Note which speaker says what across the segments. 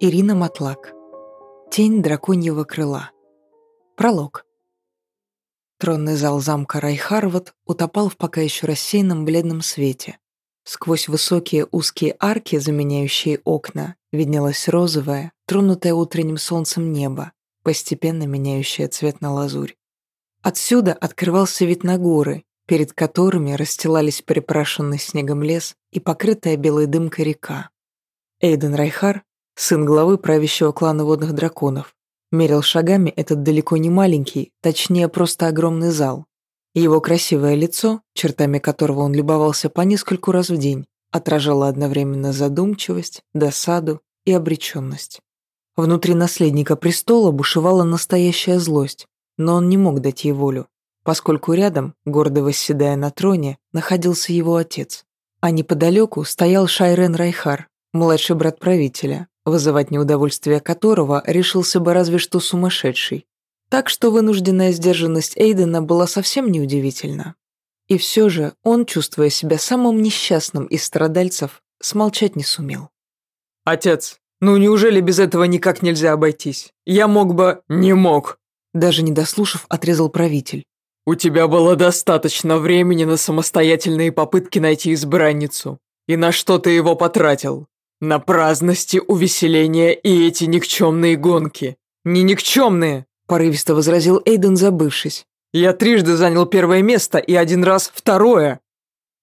Speaker 1: Ирина Матлак. Тень драконьего крыла. Пролог. Тронный зал замка Райхарват утопал в пока еще рассеянном бледном свете. Сквозь высокие узкие арки, заменяющие окна, виднелось розовое, тронутое утренним солнцем небо, постепенно меняющее цвет на лазурь. Отсюда открывался вид на горы, перед которыми расстилались припрашенный снегом лес и покрытая белой дымкой река. Эйден Райхар сын главы правящего клана водных драконов. Мерил шагами этот далеко не маленький, точнее просто огромный зал. Его красивое лицо, чертами которого он любовался по нескольку раз в день, отражало одновременно задумчивость, досаду и обреченность. Внутри наследника престола бушевала настоящая злость, но он не мог дать ей волю, поскольку рядом, гордо восседая на троне, находился его отец. А неподалеку стоял Шайрен Райхар, младший брат правителя, вызывать неудовольствие которого решился бы разве что сумасшедший. Так что вынужденная сдержанность Эйдена была совсем неудивительна. И все же он, чувствуя себя самым несчастным из страдальцев, смолчать не сумел.
Speaker 2: «Отец, ну неужели без этого никак нельзя обойтись? Я мог бы...» «Не мог!»
Speaker 1: Даже не дослушав, отрезал правитель.
Speaker 2: «У тебя было достаточно времени на самостоятельные попытки найти избранницу. И на что ты его потратил? На праздности, увеселения и эти никчемные гонки. Не никчемные,
Speaker 1: порывисто возразил Эйден, забывшись.
Speaker 2: Я трижды занял первое место и один раз второе.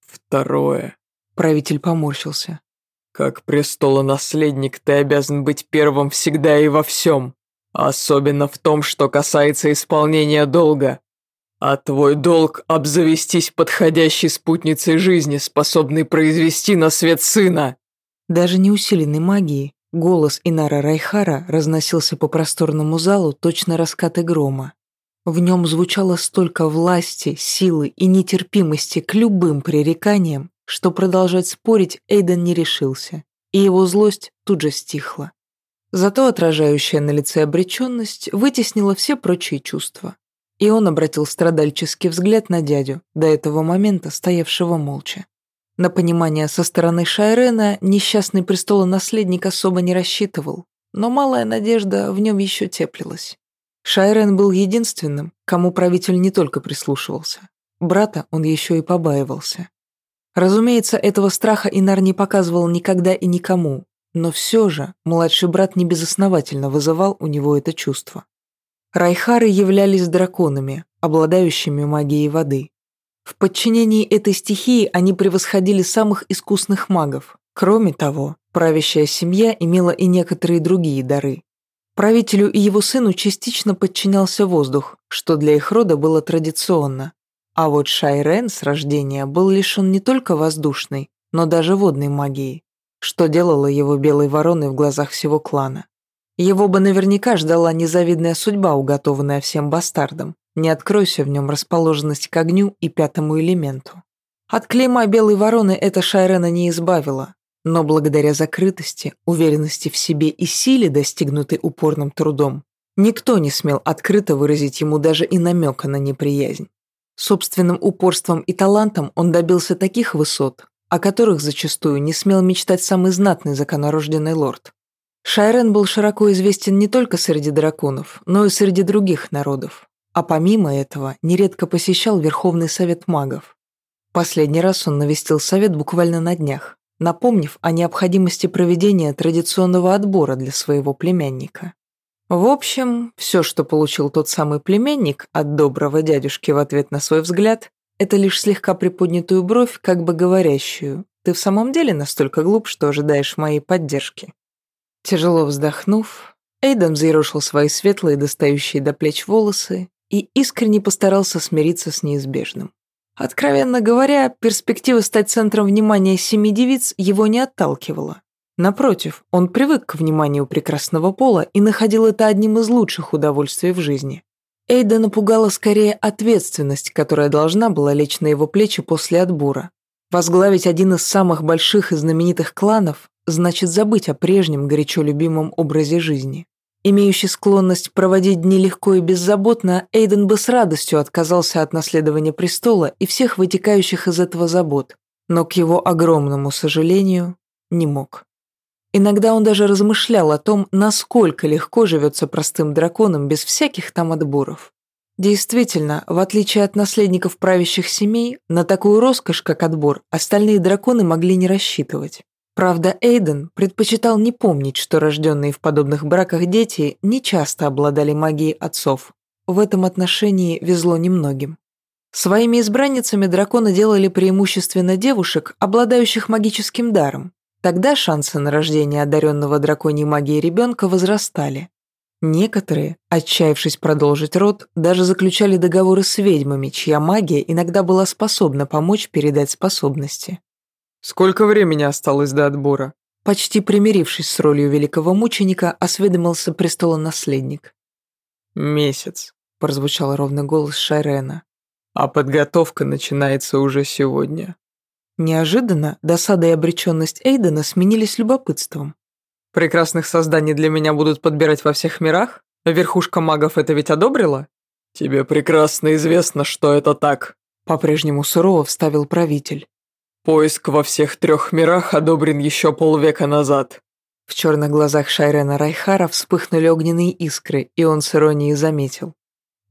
Speaker 2: Второе.
Speaker 1: Правитель поморщился.
Speaker 2: Как престолонаследник ты обязан быть первым всегда и во всем. Особенно в том, что касается исполнения долга. А твой долг – обзавестись подходящей спутницей жизни, способной произвести на свет сына.
Speaker 1: Даже не усиленной магией, голос Инара Райхара разносился по просторному залу точно раскаты грома. В нем звучало столько власти, силы и нетерпимости к любым пререканиям, что продолжать спорить Эйден не решился, и его злость тут же стихла. Зато отражающая на лице обреченность вытеснила все прочие чувства. И он обратил страдальческий взгляд на дядю, до этого момента стоявшего молча. На понимание со стороны Шайрена несчастный престолонаследник особо не рассчитывал, но малая надежда в нем еще теплилась. Шайрен был единственным, кому правитель не только прислушивался. Брата он еще и побаивался. Разумеется, этого страха Инар не показывал никогда и никому, но все же младший брат небезосновательно вызывал у него это чувство. Райхары являлись драконами, обладающими магией воды. В подчинении этой стихии они превосходили самых искусных магов. Кроме того, правящая семья имела и некоторые другие дары. Правителю и его сыну частично подчинялся воздух, что для их рода было традиционно. А вот Шайрен с рождения был лишен не только воздушной, но даже водной магии, что делало его белой вороной в глазах всего клана. Его бы наверняка ждала незавидная судьба, уготованная всем бастардам не откройся в нем расположенность к огню и пятому элементу. От клейма белой вороны это Шайрена не избавило, но благодаря закрытости, уверенности в себе и силе, достигнутой упорным трудом, никто не смел открыто выразить ему даже и намека на неприязнь. Собственным упорством и талантом он добился таких высот, о которых зачастую не смел мечтать самый знатный законорожденный лорд. Шайрен был широко известен не только среди драконов, но и среди других народов. А помимо этого, нередко посещал Верховный Совет магов. Последний раз он навестил Совет буквально на днях, напомнив о необходимости проведения традиционного отбора для своего племянника. В общем, все, что получил тот самый племянник от доброго дядюшки в ответ на свой взгляд, это лишь слегка приподнятую бровь, как бы говорящую «Ты в самом деле настолько глуп, что ожидаешь моей поддержки?» Тяжело вздохнув, Эйден взъерошил свои светлые, достающие до плеч волосы и искренне постарался смириться с неизбежным. Откровенно говоря, перспектива стать центром внимания семи девиц его не отталкивала. Напротив, он привык к вниманию прекрасного пола и находил это одним из лучших удовольствий в жизни. Эйда напугала скорее ответственность, которая должна была лечь на его плечи после отбора. Возглавить один из самых больших и знаменитых кланов значит забыть о прежнем горячо любимом образе жизни. Имеющий склонность проводить дни легко и беззаботно, Эйден бы с радостью отказался от наследования престола и всех вытекающих из этого забот, но к его огромному сожалению не мог. Иногда он даже размышлял о том, насколько легко живется простым драконом без всяких там отборов. Действительно, в отличие от наследников правящих семей, на такую роскошь, как отбор, остальные драконы могли не рассчитывать. Правда, Эйден предпочитал не помнить, что рожденные в подобных браках дети не часто обладали магией отцов. В этом отношении везло немногим. Своими избранницами драконы делали преимущественно девушек, обладающих магическим даром. Тогда шансы на рождение одаренного драконьей магией ребенка возрастали. Некоторые, отчаявшись продолжить род, даже заключали договоры с ведьмами, чья магия иногда была способна помочь передать способности.
Speaker 2: «Сколько времени осталось до отбора?»
Speaker 1: Почти примирившись с ролью великого мученика, осведомился престолонаследник.
Speaker 2: «Месяц», – прозвучал ровный голос Шайрена а подготовка начинается уже сегодня».
Speaker 1: Неожиданно досада и обреченность Эйдена сменились любопытством.
Speaker 2: «Прекрасных созданий для меня будут подбирать во всех мирах? Верхушка магов это ведь одобрила?» «Тебе прекрасно известно, что это так», — по-прежнему сурово вставил правитель. «Поиск во всех трех мирах одобрен еще полвека назад».
Speaker 1: В черных глазах Шайрена Райхара вспыхнули огненные искры, и он с иронией заметил.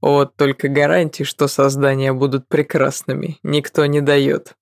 Speaker 2: Вот только гарантий, что создания будут прекрасными, никто не дает.